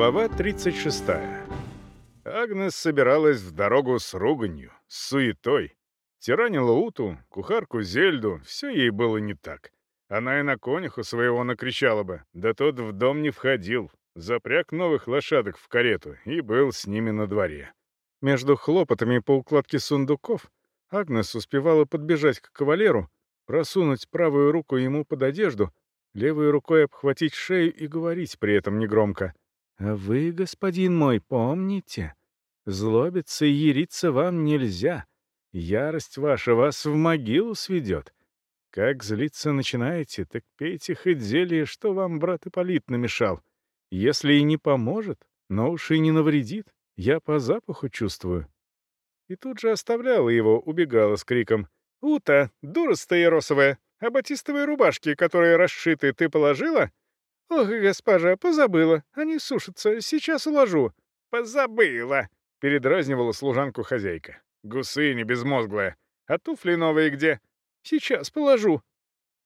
Глава 36. Агнес собиралась в дорогу с руганью, с суетой. Тиранила Уту, кухарку Зельду, все ей было не так. Она и на конюху своего накричала бы, да тот в дом не входил. Запряг новых лошадок в карету и был с ними на дворе. Между хлопотами по укладке сундуков Агнес успевала подбежать к кавалеру, просунуть правую руку ему под одежду, левой рукой обхватить шею и говорить при этом негромко — а «Вы, господин мой, помните? Злобиться и ериться вам нельзя. Ярость ваша вас в могилу сведет. Как злиться начинаете, так пейте хоть зелье, что вам брат Ипполит намешал. Если и не поможет, но уж и не навредит, я по запаху чувствую». И тут же оставляла его, убегала с криком. «Ута, дура стаеросовая, а батистовые рубашки, которые расшиты, ты положила?» Ох, «Госпожа, позабыла. Они сушатся. Сейчас уложу». «Позабыла!» — передразнивала служанку хозяйка. «Гусыня безмозглая. А туфли новые где?» «Сейчас положу».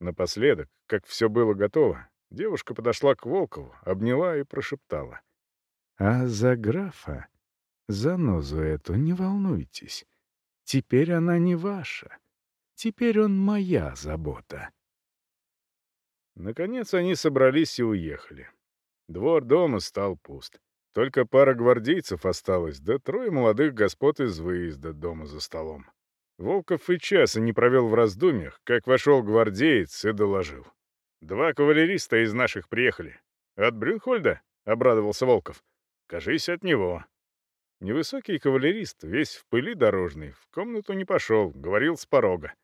Напоследок, как все было готово, девушка подошла к Волкову, обняла и прошептала. «А за графа, за нозу эту не волнуйтесь. Теперь она не ваша. Теперь он моя забота». Наконец они собрались и уехали. Двор дома стал пуст. Только пара гвардейцев осталась, да трое молодых господ из выезда дома за столом. Волков и часа не провел в раздумьях, как вошел гвардеец и доложил. «Два кавалериста из наших приехали. От Брюнхольда?» — обрадовался Волков. «Кажись, от него». Невысокий кавалерист, весь в пыли дорожный, в комнату не пошел, говорил с порога.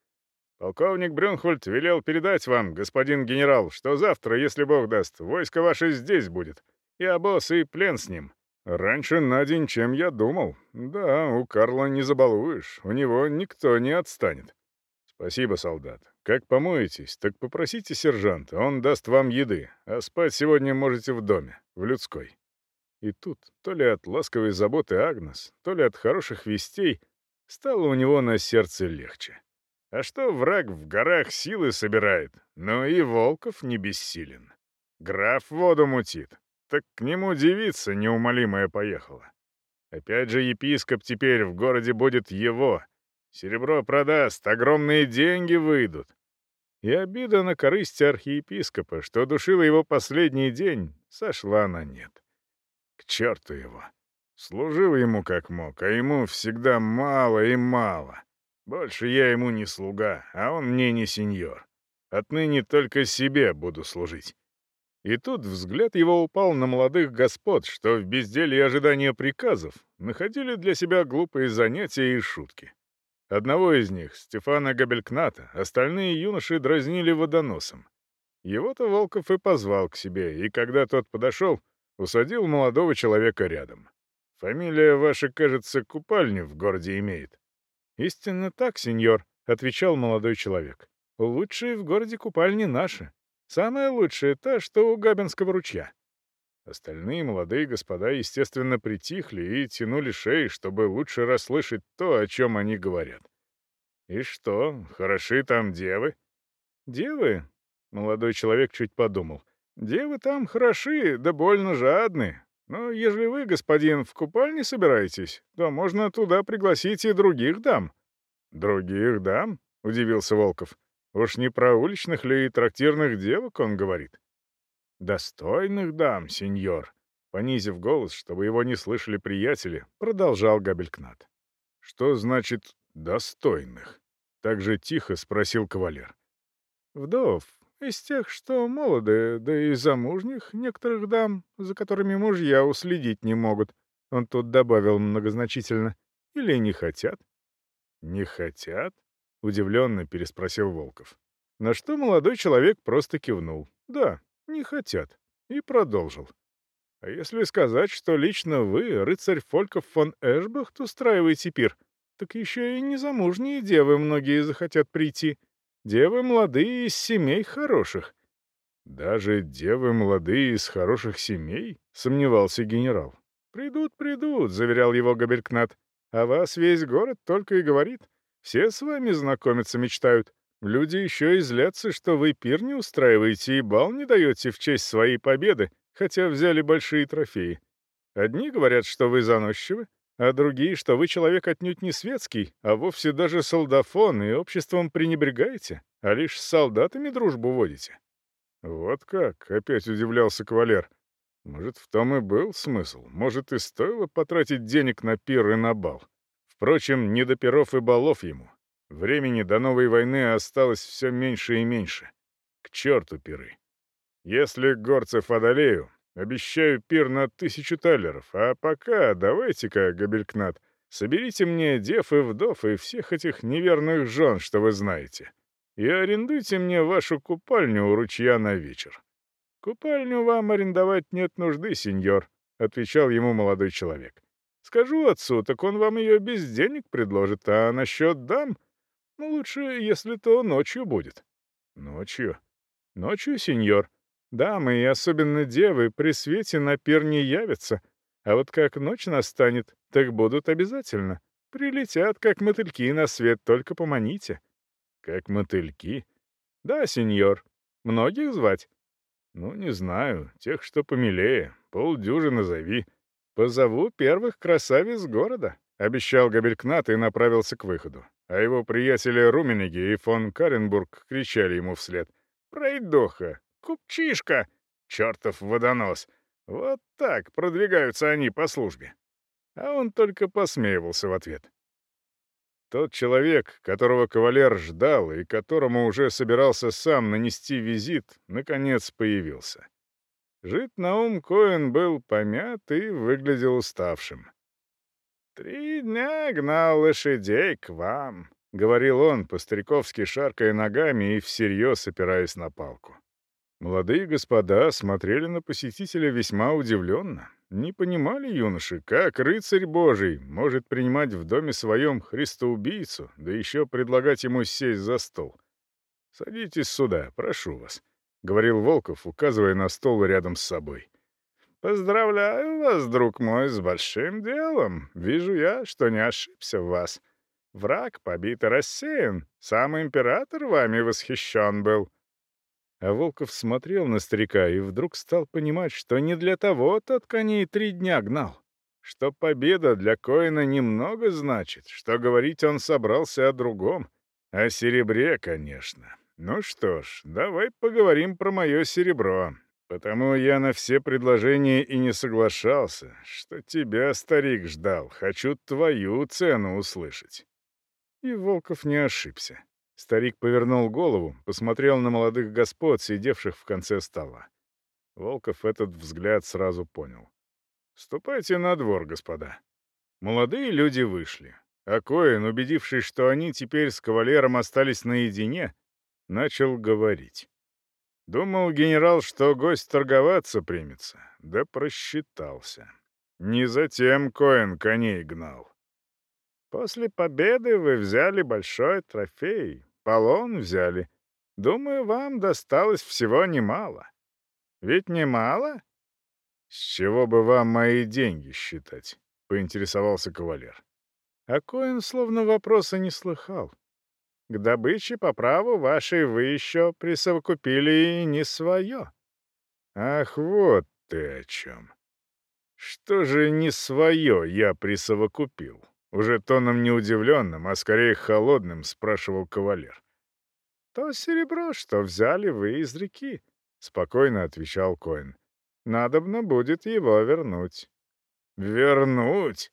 Полковник Брюнхольд велел передать вам, господин генерал, что завтра, если бог даст, войско ваше здесь будет. И обоз, и плен с ним. Раньше на день, чем я думал. Да, у Карла не забалуешь, у него никто не отстанет. Спасибо, солдат. Как помоетесь, так попросите сержанта, он даст вам еды, а спать сегодня можете в доме, в людской. И тут, то ли от ласковой заботы Агнес, то ли от хороших вестей, стало у него на сердце легче. А что враг в горах силы собирает, но и Волков не бессилен. Граф воду мутит, так к нему девица неумолимая поехала. Опять же, епископ теперь в городе будет его. Серебро продаст, огромные деньги выйдут. И обида на корысть архиепископа, что душила его последний день, сошла на нет. К черту его. Служил ему как мог, а ему всегда мало и мало. Больше я ему не слуга, а он мне не сеньор. Отныне только себе буду служить». И тут взгляд его упал на молодых господ, что в безделье ожидания приказов находили для себя глупые занятия и шутки. Одного из них, Стефана Габелькната, остальные юноши дразнили водоносом. Его-то Волков и позвал к себе, и когда тот подошел, усадил молодого человека рядом. «Фамилия ваша, кажется, купальню в городе имеет. «Истинно так, сеньор», — отвечал молодой человек. «Лучшие в городе купальни наши. Самое лучшее – та, что у Габинского ручья». Остальные молодые господа, естественно, притихли и тянули шеи, чтобы лучше расслышать то, о чем они говорят. «И что, хороши там девы?» «Девы?» — молодой человек чуть подумал. «Девы там хороши, да больно жадные. Но если вы, господин, в купальне собираетесь, то можно туда пригласить и других дам». «Других дам?» — удивился Волков. «Уж не про уличных ли и трактирных девок он говорит?» «Достойных дам, сеньор», — понизив голос, чтобы его не слышали приятели, продолжал Габелькнат. «Что значит «достойных»?» — также тихо спросил кавалер. «Вдов, из тех, что молодые, да и замужних некоторых дам, за которыми мужья уследить не могут. Он тут добавил многозначительно. Или не хотят? «Не хотят?» — удивленно переспросил Волков. На что молодой человек просто кивнул. «Да, не хотят». И продолжил. «А если сказать, что лично Девы молодые из семей хороших». «Даже девы молодые из хороших семей?» — сомневался генерал. «Придут, придут», — заверял его Габелькнат. «А вас весь город только и говорит. Все с вами знакомиться мечтают. Люди еще и злятся, что вы пир не устраиваете и бал не даете в честь своей победы, хотя взяли большие трофеи. Одни говорят, что вы заносчивы, а другие, что вы человек отнюдь не светский, а вовсе даже солдафон и обществом пренебрегаете, а лишь с солдатами дружбу водите». «Вот как?» — опять удивлялся кавалер. «Может, в том и был смысл. Может, и стоило потратить денег на пир и на бал. Впрочем, не до пиров и балов ему. Времени до новой войны осталось все меньше и меньше. К черту пиры. Если горцев одолею, Обещаю пир на тысячу талеров. А пока давайте-ка, Габелькнат, соберите мне дев и вдов и всех этих неверных жен, что вы знаете, и арендуйте мне вашу купальню у ручья на вечер». «Купальню вам арендовать нет нужды, сеньор», — отвечал ему молодой человек. «Скажу отцу, так он вам ее без денег предложит, а насчет дам? Ну, лучше, если то ночью будет». «Ночью?» «Ночью, сеньор», Дамы, и особенно девы, при свете на пир не явятся. А вот как ночь настанет, так будут обязательно. Прилетят, как мотыльки на свет, только поманите». «Как мотыльки?» «Да, сеньор. Многих звать?» «Ну, не знаю. Тех, что помилее. Полдюжины зови». «Позову первых красавиц города», — обещал Габелькнат и Купчишка! Чертов водонос! Вот так продвигаются они по службе. А он только посмеивался в ответ. Тот человек, которого кавалер ждал и которому уже собирался сам нанести визит, наконец появился. Жид Наум Коэн был помят и выглядел уставшим. «Три дня гнал лошадей к вам», — говорил он, по-стариковски шаркая ногами и всерьез опираясь на палку. Молодые господа смотрели на посетителя весьма удивленно. Не понимали юноши, как рыцарь божий может принимать в доме своем христоубийцу, да еще предлагать ему сесть за стол. «Садитесь сюда, прошу вас», — говорил Волков, указывая на стол рядом с собой. «Поздравляю вас, друг мой, с большим делом. Вижу я, что не ошибся в вас. Враг побит и рассеян. Сам император вами восхищен был». А Волков смотрел на старика и вдруг стал понимать, что не для того тот коней три дня гнал. Что победа для Коина немного значит, что говорить он собрался о другом. О серебре, конечно. Ну что ж, давай поговорим про мое серебро. Потому я на все предложения и не соглашался, что тебя, старик, ждал. Хочу твою цену услышать. И Волков не ошибся. Старик повернул голову, посмотрел на молодых господ, сидевших в конце стола. Волков этот взгляд сразу понял. «Ступайте на двор, господа». Молодые люди вышли, а Коэн, убедившись, что они теперь с кавалером остались наедине, начал говорить. Думал генерал, что гость торговаться примется, да просчитался. Не затем Коэн коней гнал. «После победы вы взяли большой трофей», Полон взяли. Думаю, вам досталось всего немало. Ведь немало? С чего бы вам мои деньги считать? Поинтересовался кавалер. А Коэн словно вопроса не слыхал. К добыче по праву вашей вы еще присовокупили и не свое. Ах, вот ты о чем. Что же не свое я присовокупил? Уже тоном неудивленным, а скорее холодным, спрашивал кавалер. «То серебро, что взяли вы из реки», — спокойно отвечал Коин. «Надобно будет его вернуть». «Вернуть?»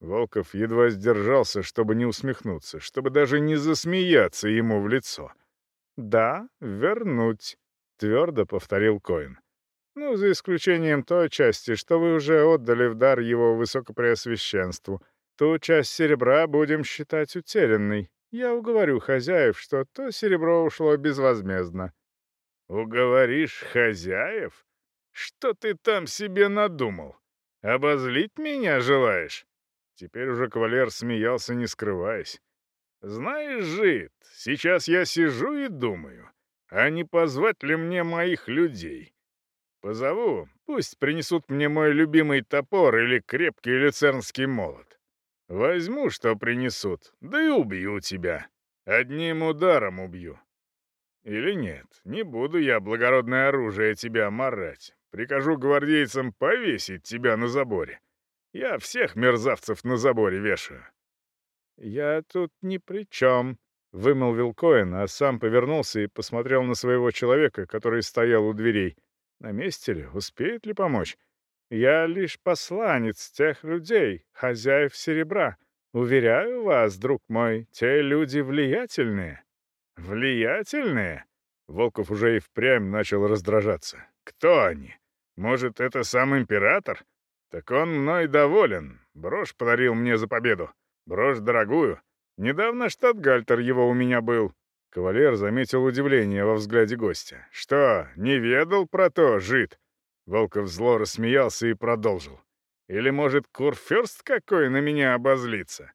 Волков едва сдержался, чтобы не усмехнуться, чтобы даже не засмеяться ему в лицо. «Да, вернуть», — твердо повторил Коин. «Ну, за исключением той части, что вы уже отдали в дар его высокопреосвященству». Ту часть серебра будем считать утерянной. Я уговорю хозяев, что то серебро ушло безвозмездно». «Уговоришь хозяев? Что ты там себе надумал? Обозлить меня желаешь?» Теперь уже кавалер смеялся, не скрываясь. «Знаешь, Жид, сейчас я сижу и думаю, а не позвать ли мне моих людей? Позову, пусть принесут мне мой любимый топор или крепкий люцернский молот. Возьму, что принесут, да и убью тебя. Одним ударом убью. Или нет, не буду я благородное оружие тебя марать. Прикажу гвардейцам повесить тебя на заборе. Я всех мерзавцев на заборе вешаю». «Я тут ни при чем», — вымолвил Коэн, а сам повернулся и посмотрел на своего человека, который стоял у дверей. На месте ли? Успеет ли помочь? Я лишь посланец тех людей, хозяев серебра. Уверяю вас, друг мой, те люди влиятельные». «Влиятельные?» Волков уже и впрямь начал раздражаться. «Кто они? Может, это сам император? Так он мной доволен. Брошь подарил мне за победу. Брошь дорогую. Недавно штатгальтер его у меня был». Кавалер заметил удивление во взгляде гостя. «Что, не ведал про то, жид?» Волков зло рассмеялся и продолжил. «Или, может, курфюрст какой на меня обозлится?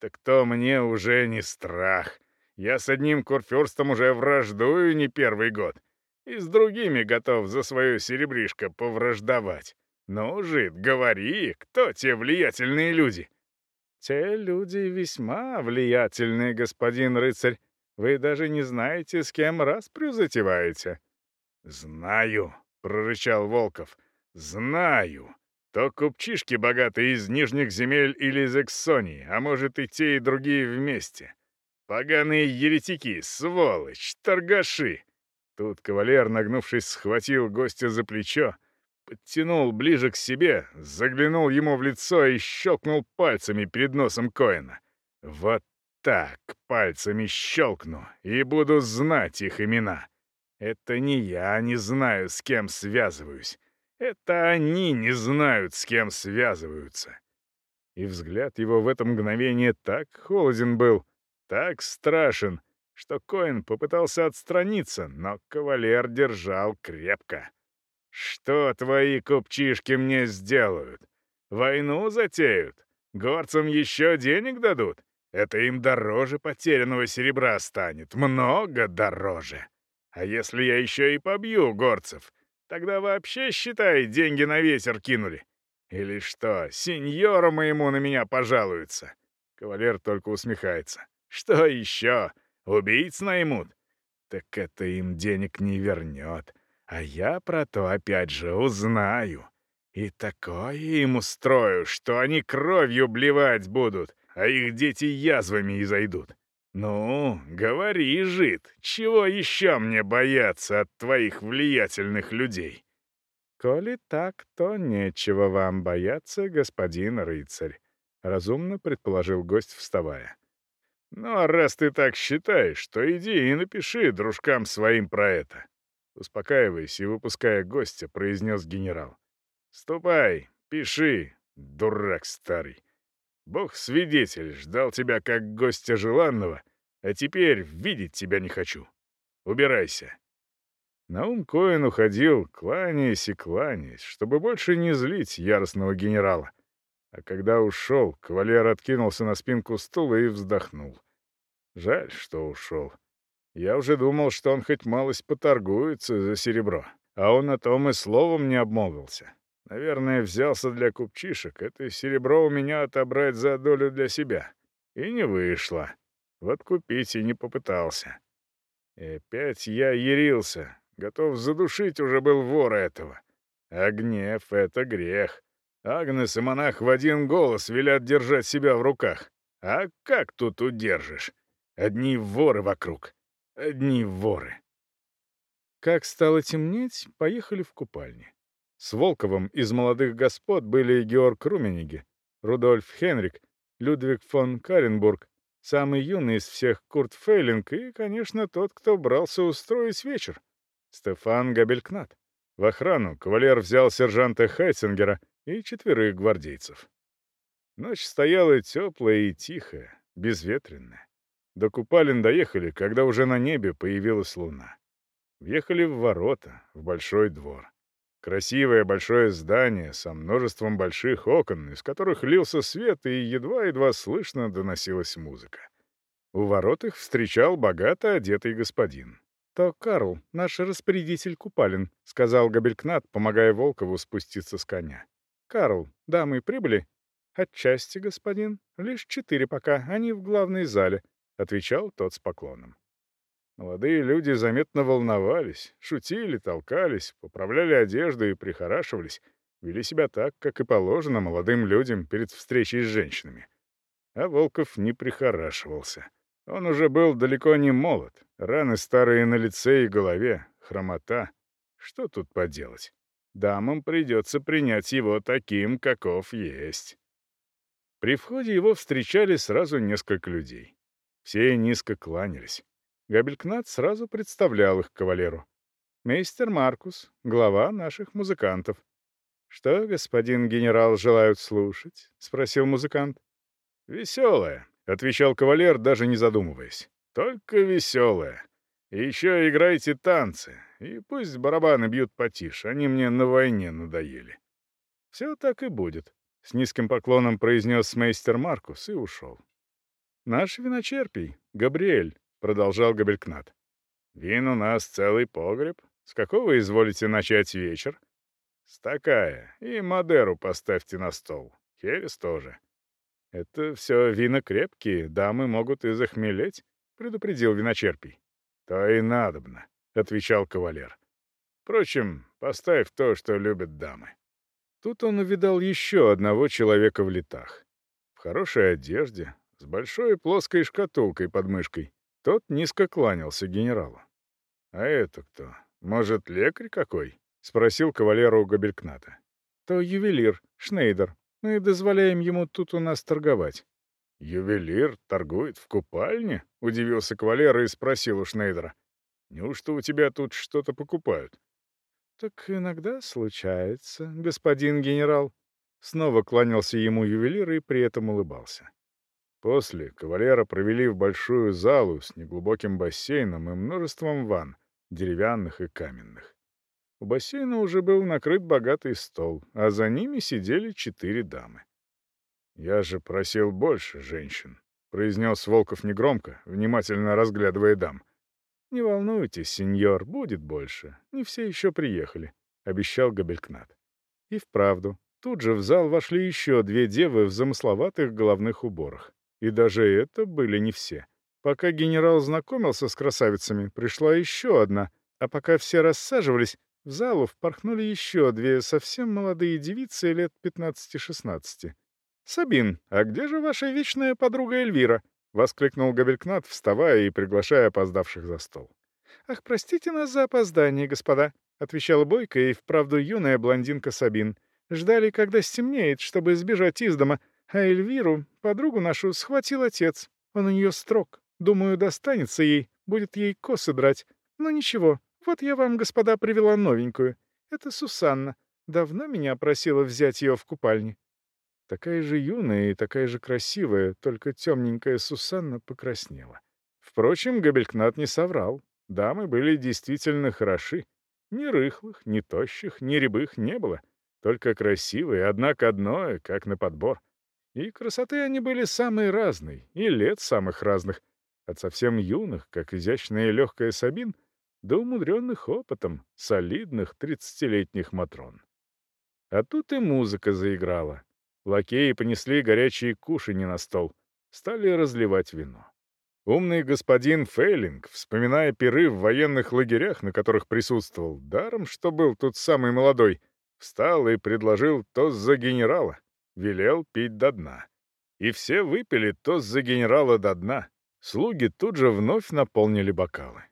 Так то мне уже не страх. Я с одним курфюрстом уже враждую не первый год. И с другими готов за свое серебришко повраждовать. Ну, жид, говори, кто те влиятельные люди?» «Те люди весьма влиятельные, господин рыцарь. Вы даже не знаете, с кем распрю затеваете». «Знаю», прорычал Волков. «Знаю. То купчишки богатые из Нижних земель или из Эксонии, а может и те, и другие вместе. Поганые еретики, сволочь, торгаши!» Тут кавалер, нагнувшись, схватил гостя за плечо, подтянул ближе к себе, заглянул ему в лицо и щелкнул пальцами перед носом Коэна. «Вот так пальцами щелкну, и буду знать их имена!» Это не я не знаю, с кем связываюсь. Это они не знают, с кем связываются. И взгляд его в это мгновение так холоден был, так страшен, что Коэн попытался отстраниться, но кавалер держал крепко. «Что твои купчишки мне сделают? Войну затеют? Горцам еще денег дадут? Это им дороже потерянного серебра станет, много дороже!» А если я еще и побью горцев, тогда вообще, считай, деньги на ветер кинули. Или что, сеньора моему на меня пожалуются? Кавалер только усмехается. «Что еще? Убийц наймут?» «Так это им денег не вернет. А я про то опять же узнаю. И такое им устрою, что они кровью блевать будут, а их дети язвами изойдут. «Ну, говори, жит, чего еще мне бояться от твоих влиятельных людей?» «Коли так, то нечего вам бояться, господин рыцарь», — разумно предположил гость, вставая. «Ну, а раз ты так считаешь, то иди и напиши дружкам своим про это». Успокаиваясь и выпуская гостя, произнес генерал. «Ступай, пиши, дурак старый». Бог свидетель, ждал тебя как гостя желанного, а теперь видеть тебя не хочу. Убирайся. Наум Коэн уходил, кланяясь и кланяясь, чтобы больше не злить яростного генерала. А когда ушел, кавалер откинулся на спинку стула и вздохнул. Жаль, что ушел. Я уже думал, что он хоть малость поторгуется за серебро, а он о том и словом не обмолвился. Наверное, взялся для купчишек. Это серебро у меня отобрать за долю для себя. И не вышло. Вот купить и не попытался. И опять я ярился. Готов задушить уже был вора этого. А гнев — это грех. Агнес и монах в один голос велят держать себя в руках. А как тут удержишь? Одни воры вокруг. Одни воры. Как стало темнеть, поехали в купальни с Волковым из молодых господ были Георг Румениги, Рудольф Хенрик, Людвиг фон Каренбург, самый юный из всех Курт Фейлинг и, конечно, тот, кто брался устроить вечер, Стефан Габелькнат. В охрану кавалер взял сержанта Хайтсингера и четверых гвардейцев. Ночь стояла теплая и тихая, безветренная. До Купалин доехали, когда уже на небе появилась луна. Въехали в ворота, в большой двор. Красивое большое здание со множеством больших окон, из которых лился свет и едва-едва слышно доносилась музыка. У ворот их встречал богато одетый господин. «То Карл, наш распорядитель купален", сказал Габелькнат, помогая Волкову спуститься с коня. «Карл, дамы прибыли?» «Отчасти, господин. Лишь четыре пока, они в главной зале», — отвечал тот с поклоном. Молодые люди заметно волновались, шутили, толкались, поправляли одежду и прихорашивались, вели себя так, как и положено молодым людям перед встречей с женщинами. А Волков не прихорашивался. Он уже был далеко не молод, раны старые на лице и голове, хромота. Что тут поделать? Дамам придется принять его таким, каков есть. При входе его встречали сразу несколько людей. Все низко кланялись. Габелькнат сразу представлял их кавалеру. Мейстер Маркус, глава наших музыкантов». «Что, господин генерал, желают слушать?» — спросил музыкант. «Веселое», — отвечал кавалер, даже не задумываясь. «Только веселое. И еще играйте танцы, и пусть барабаны бьют потише, они мне на войне надоели». «Все так и будет», — с низким поклоном произнес мейстер Маркус и ушел. Наш виночерпий, Габриэль, продолжал Габелькнат. «Вин у нас целый погреб. С какого изволите начать вечер?» «С такая. И Мадеру поставьте на стол. Херес тоже». «Это все вина крепкие, дамы могут и захмелеть», — предупредил виночерпий. «То и надобно», — отвечал кавалер. «Впрочем, поставь то, что любят дамы». Тут он увидал еще одного человека в летах. В хорошей одежде, с большой плоской шкатулкой под мышкой. Тот низко кланялся генералу. «А это кто? Может, лекарь какой?» — спросил кавалеру Габелькната. «То ювелир, Шнейдер. Мы ну дозволяем ему тут у нас торговать». «Ювелир торгует в купальне?» — удивился кавалер и спросил у Шнейдера. «Неужто у тебя тут что-то покупают?» «Так иногда случается, господин генерал». Снова кланялся ему ювелир и при этом улыбался. После кавалера провели в большую залу с неглубоким бассейном и множеством ванн, деревянных и каменных. У бассейна уже был накрыт богатый стол, а за ними сидели четыре дамы. «Я же просил больше женщин», — произнес Волков негромко, внимательно разглядывая дам. «Не волнуйтесь, сеньор, будет больше. Не все еще приехали», — обещал Габелькнат. И вправду, тут же в зал вошли еще две девы в замысловатых головных уборах. И даже это были не все. Пока генерал знакомился с красавицами, пришла еще одна, а пока все рассаживались, в залу впорхнули еще две совсем молодые девицы лет 15-16. «Сабин, а где же ваша вечная подруга Эльвира?» — воскликнул Габелькнат, вставая и приглашая опоздавших за стол. «Ах, простите нас за опоздание, господа», — отвечала бойкая и вправду юная блондинка Сабин. «Ждали, когда стемнеет, чтобы сбежать из дома, а Эльвиру, подругу нашу, схватил отец. Он у нее строг. Думаю, достанется ей, будет ей косы драть. Но ну, ничего, вот я вам, господа, привела новенькую. Это Сусанна. Давно меня просила взять ее в купальне. Такая же юная и такая же красивая, только темненькая Сусанна покраснела. Впрочем, Габелькнат не соврал. Дамы были действительно хороши. Ни рыхлых, ни тощих, ни рябых не было. Только красивые, однако одно, как на подбор — и красоты они были самые разные, и лет самых разных, от совсем юных, как изящная и легкая Сабин, до умудренных опытом солидных тридцатилетних Матрон. А тут и музыка заиграла. Лакеи понесли горячие кушани на стол, стали разливать вино. Умный господин Фейлинг, вспоминая пиры в военных лагерях, на которых присутствовал, даром, что был тут самый молодой, встал и предложил тост за генерала — велел пить до дна. И все выпили тост за генерала до дна. Слуги тут же вновь наполнили бокалы.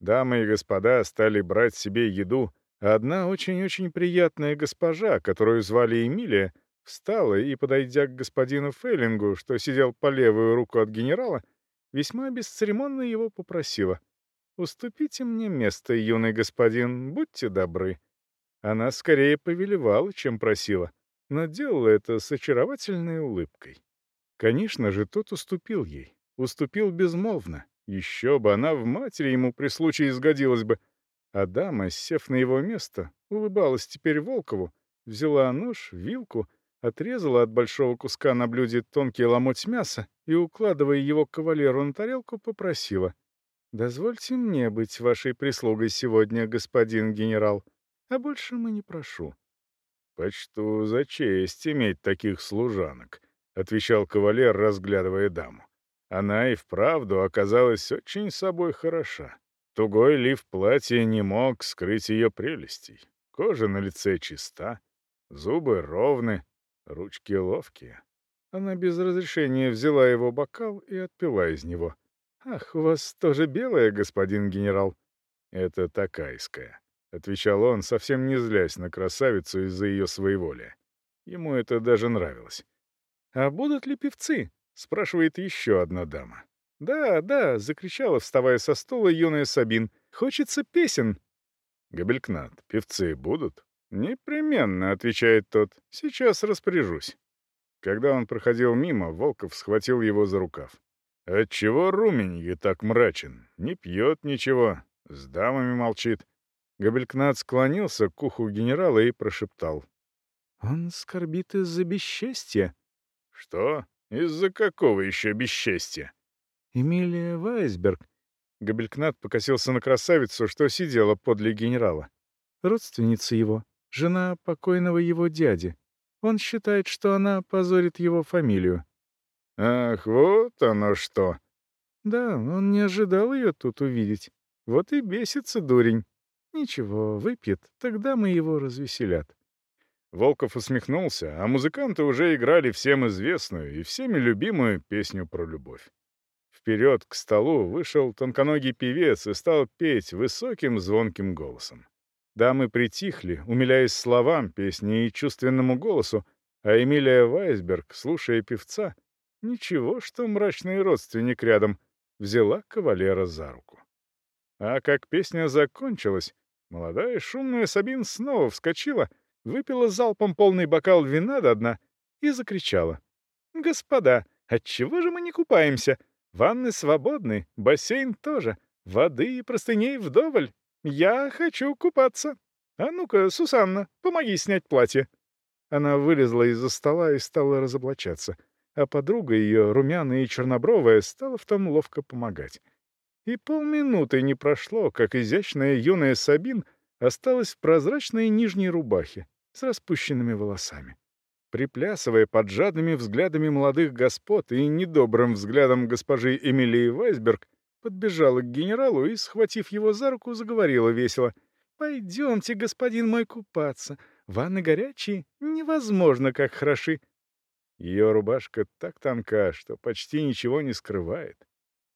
Дамы и господа стали брать себе еду, а одна очень-очень приятная госпожа, которую звали Эмилия, встала и, подойдя к господину Фейлингу, что сидел по левую руку от генерала, весьма бесцеремонно его попросила. «Уступите мне место, юный господин, будьте добры». Она скорее повелевала, чем просила но делала это с очаровательной улыбкой. Конечно же, тот уступил ей. Уступил безмолвно. Еще бы она в матери ему при случае сгодилась бы. А дама, сев на его место, улыбалась теперь Волкову, взяла нож, вилку, отрезала от большого куска на блюде тонкий ломоть мяса и, укладывая его кавалеру на тарелку, попросила. «Дозвольте мне быть вашей прислугой сегодня, господин генерал, а больше мы не прошу». «Почту за честь иметь таких служанок», — отвечал кавалер, разглядывая даму. Она и вправду оказалась очень собой хороша. Тугой лиф платья не мог скрыть ее прелестей. Кожа на лице чиста, зубы ровны, ручки ловкие. Она без разрешения взяла его бокал и отпила из него. «Ах, у вас тоже белая, господин генерал?» «Это такайская», отвечал он, совсем не злясь на красавицу из-за ее своеволия. Ему это даже нравилось. «А будут ли певцы?» — спрашивает еще одна дама. «Да, да», — закричала, вставая со стула юная Сабин. «Хочется песен!» «Габелькнат, певцы будут?» «Непременно», — отвечает тот. «Сейчас распоряжусь». Когда он проходил мимо, Волков схватил его за рукав. «Отчего Руменье так мрачен? Не пьет ничего, с дамами молчит. Габелькнат склонился к уху генерала и прошептал. «Он скорбит из-за бесчестья». «Что? Из-за какого еще бесчестья?» «Эмилия Вайсберг». Габелькнат покосился на красавицу, что сидела подле генерала. «Родственница его, жена покойного его дяди. Он считает, что она позорит его фамилию. «Ах, вот оно что!» «Да, он не ожидал ее тут увидеть. Вот и бесится дурень. Ничего, выпьет, тогда мы его развеселят». Волков усмехнулся, а музыканты уже играли всем известную и всеми любимую песню про любовь. Вперед к столу вышел тонконогий певец и стал петь высоким звонким голосом. Дамы Молодая шумная Сабин снова вскочила, выпила залпом полный бокал вина до дна и закричала. «Господа, отчего же мы не купаемся? Ванны свободны, бассейн тоже, воды и простыней вдоволь. Я хочу купаться. А ну-ка, Сусанна, помоги снять платье». Она вылезла из-за стола и стала разоблачаться, а подруга ее, румяная и чернобровая, стала в том ловко помогать и полминуты не прошло, как изящная юная Сабин осталась в прозрачной нижней рубахе с распущенными волосами. Приплясывая под жадными взглядами молодых господ и недобрым взглядом госпожи Эмилии Вайсберг, подбежала к генералу и, схватив его за руку, заговорила весело. «Пойдемте, господин мой, купаться. Ванны горячие, невозможно, как хороши». Ее рубашка так тонка, что почти ничего не скрывает.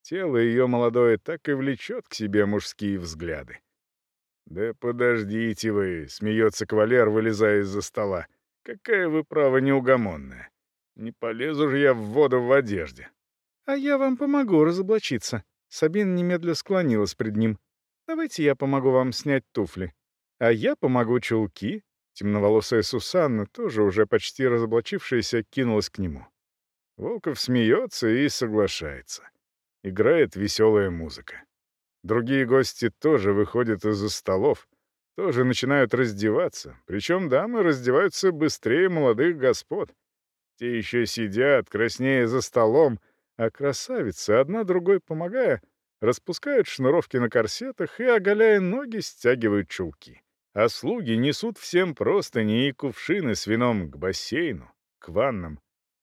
Тело ее молодое так и влечет к себе мужские взгляды. «Да подождите вы!» — смеется кавалер, вылезая из-за стола. «Какая вы, право, неугомонная! Не полезу же я в воду в одежде!» «А я вам помогу разоблачиться!» Сабин немедля склонилась пред ним. «Давайте я помогу вам снять туфли. А я помогу чулки!» Темноволосая Сусанна, тоже уже почти разоблачившаяся, кинулась к нему. Волков смеется и соглашается играет веселая музыка. Другие гости тоже выходят из-за столов, тоже начинают раздеваться, причем дамы раздеваются быстрее молодых господ. Те еще сидят, краснее за столом, а красавицы, одна другой помогая, распускают шнуровки на корсетах и, оголяя ноги, стягивают чулки. А слуги несут всем простыни и кувшины с вином к бассейну, к ваннам.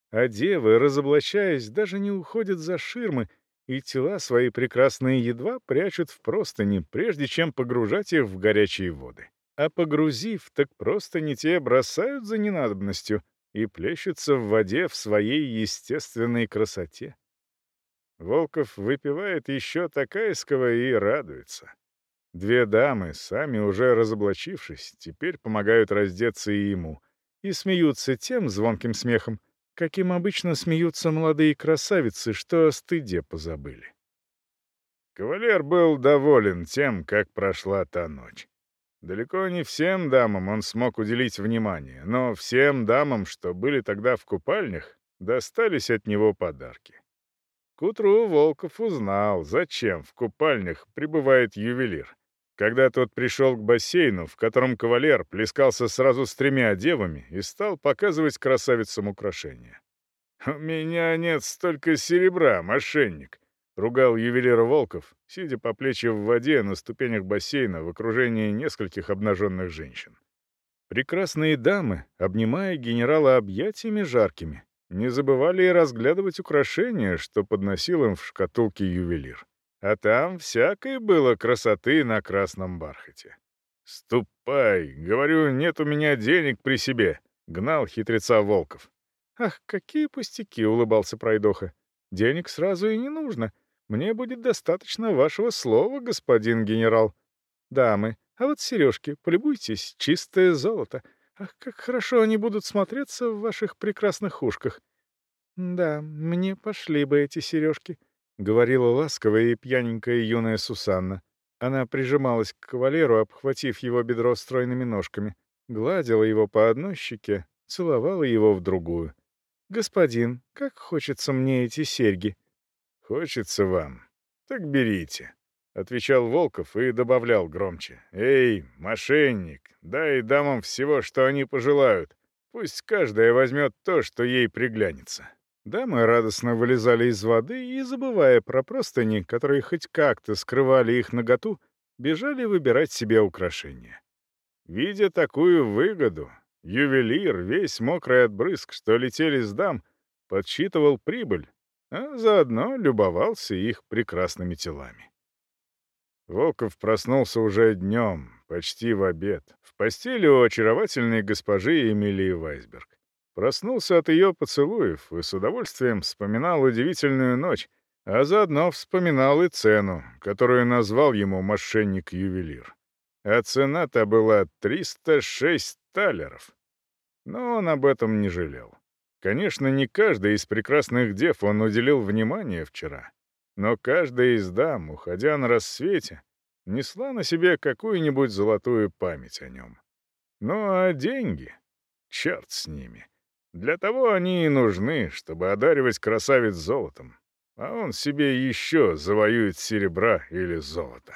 А девы, разоблачаясь, даже не уходят за ширмы — и тела свои прекрасные едва прячут в простыни, прежде чем погружать их в горячие воды. А погрузив, так просто не те бросают за ненадобностью и плещутся в воде в своей естественной красоте. Волков выпивает еще Такайского и радуется. Две дамы, сами уже разоблачившись, теперь помогают раздеться и ему, и смеются тем звонким смехом, каким обычно смеются молодые красавицы, что о стыде позабыли. Кавалер был доволен тем, как прошла та ночь. Далеко не всем дамам он смог уделить внимание, но всем дамам, что были тогда в купальнях, достались от него подарки. К утру Волков узнал, зачем в купальнях пребывает ювелир, когда тот пришел к бассейну, в котором кавалер плескался сразу с тремя девами и стал показывать красавицам украшения. «У меня нет столько серебра, мошенник!» — ругал ювелир Волков, сидя по плечи в воде на ступенях бассейна в окружении нескольких обнаженных женщин. Прекрасные дамы, обнимая генерала объятиями жаркими, не забывали и разглядывать украшения, что подносил им в шкатулке ювелир. А там всякое было красоты на красном бархате. «Ступай!» — говорю, нет у меня денег при себе, — гнал хитреца Волков. «Ах, какие пустяки!» — улыбался Пройдоха. «Денег сразу и не нужно. Мне будет достаточно вашего слова, господин генерал. Дамы, а вот сережки, полюбуйтесь, чистое золото. Ах, как хорошо они будут смотреться в ваших прекрасных ушках». «Да, мне пошли бы эти сережки», Говорила ласковая и пьяненькая юная Сусанна. Она прижималась к кавалеру, обхватив его бедро стройными ножками, гладила его по одной щеке, целовала его в другую. «Господин, как хочется мне эти серьги!» «Хочется вам. Так берите», — отвечал Волков и добавлял громче. «Эй, мошенник, дай дамам всего, что они пожелают. Пусть каждая возьмет то, что ей приглянется». Дама радостно вылезали из воды и, забывая про простыни, которые хоть как-то скрывали их наготу, бежали выбирать себе украшения. Видя такую выгоду, ювелир, весь мокрый от брызг, что летели с дам, подсчитывал прибыль, а заодно любовался их прекрасными телами. Волков проснулся уже днем, почти в обед, в постели у очаровательной госпожи Эмилии Вайсберг. Проснулся от ее поцелуев и с удовольствием вспоминал удивительную ночь, а заодно вспоминал и цену, которую назвал ему мошенник-ювелир. А цена-то была 306 талеров. Но он об этом не жалел. Конечно, не каждой из прекрасных дев он уделил внимание вчера, но каждая из дам, уходя на рассвете, несла на себе какую-нибудь золотую память о нем. Ну а деньги? Черт с ними. Для того они и нужны, чтобы одаривать красавец золотом. А он себе еще завоюет серебра или золото.